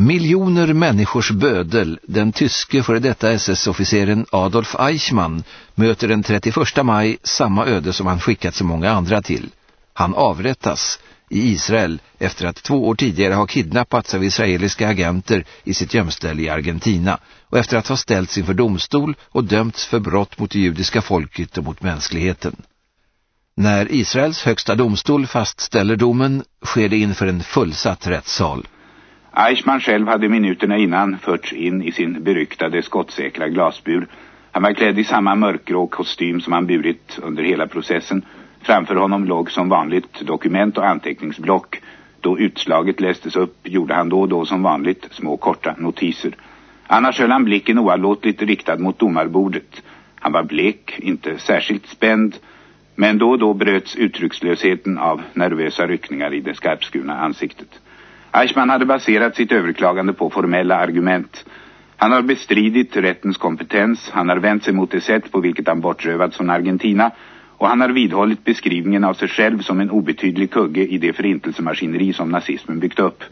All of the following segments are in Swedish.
Miljoner människors bödel, den tyske före detta SS-officeren Adolf Eichmann, möter den 31 maj samma öde som han skickat så många andra till. Han avrättas i Israel efter att två år tidigare ha kidnappats av israeliska agenter i sitt gömställe i Argentina och efter att ha ställts inför domstol och dömts för brott mot det judiska folket och mot mänskligheten. När Israels högsta domstol fastställer domen sker det inför en fullsatt rättssal. Eichmann själv hade minuterna innan förts in i sin beryktade skottsäkra glasbur. Han var klädd i samma mörkgrå kostym som han burit under hela processen. Framför honom låg som vanligt dokument och anteckningsblock. Då utslaget lästes upp gjorde han då och då som vanligt små korta notiser. Annars höll han blicken oavlåtligt riktad mot domarbordet. Han var blek, inte särskilt spänd, men då och då bröts uttryckslösheten av nervösa ryckningar i det skarpskurna ansiktet. Eichmann hade baserat sitt överklagande på formella argument. Han har bestridit rättens kompetens, han har vänt sig mot det sätt på vilket han bortrövats från Argentina och han har vidhållit beskrivningen av sig själv som en obetydlig kugge i det förintelsemaskineri som nazismen byggt upp.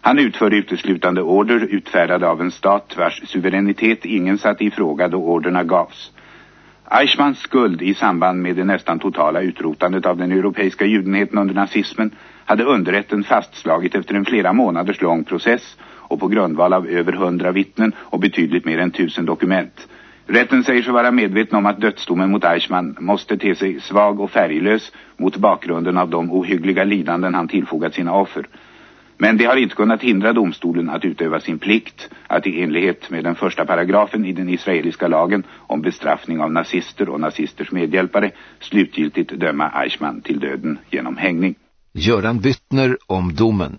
Han utförde uteslutande order utfärdade av en stat vars suveränitet ingen satte i fråga då orderna gavs. Eichmanns skuld i samband med det nästan totala utrotandet av den europeiska judenheten under nazismen hade underrätten fastslagit efter en flera månaders lång process och på grundval av över hundra vittnen och betydligt mer än tusen dokument. Rätten säger sig vara medveten om att dödsdomen mot Eichmann måste te sig svag och färglös mot bakgrunden av de ohyggliga lidanden han tillfogat sina offer. Men det har inte kunnat hindra domstolen att utöva sin plikt att i enlighet med den första paragrafen i den israeliska lagen om bestraffning av nazister och nazisters medhjälpare slutgiltigt döma Eichmann till döden genom hängning. Göran Byttner om domen.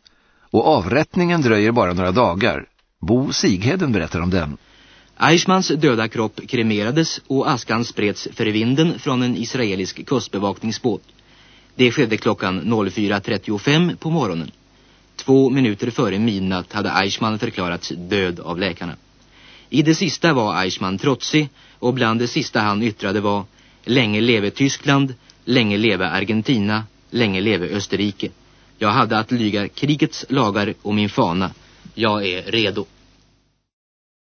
Och avrättningen dröjer bara några dagar. Bo Sigheden berättar om den. Eichmanns döda kropp kremerades och askan spreds för vinden från en israelisk kustbevakningsbåt. Det skedde klockan 04.35 på morgonen. Två minuter före midnatt hade Eichmann förklarats död av läkarna. I det sista var Eichmann trotsig och bland det sista han yttrade var Länge leve Tyskland, länge leve Argentina, länge leve Österrike. Jag hade att lyga krigets lagar och min fana. Jag är redo.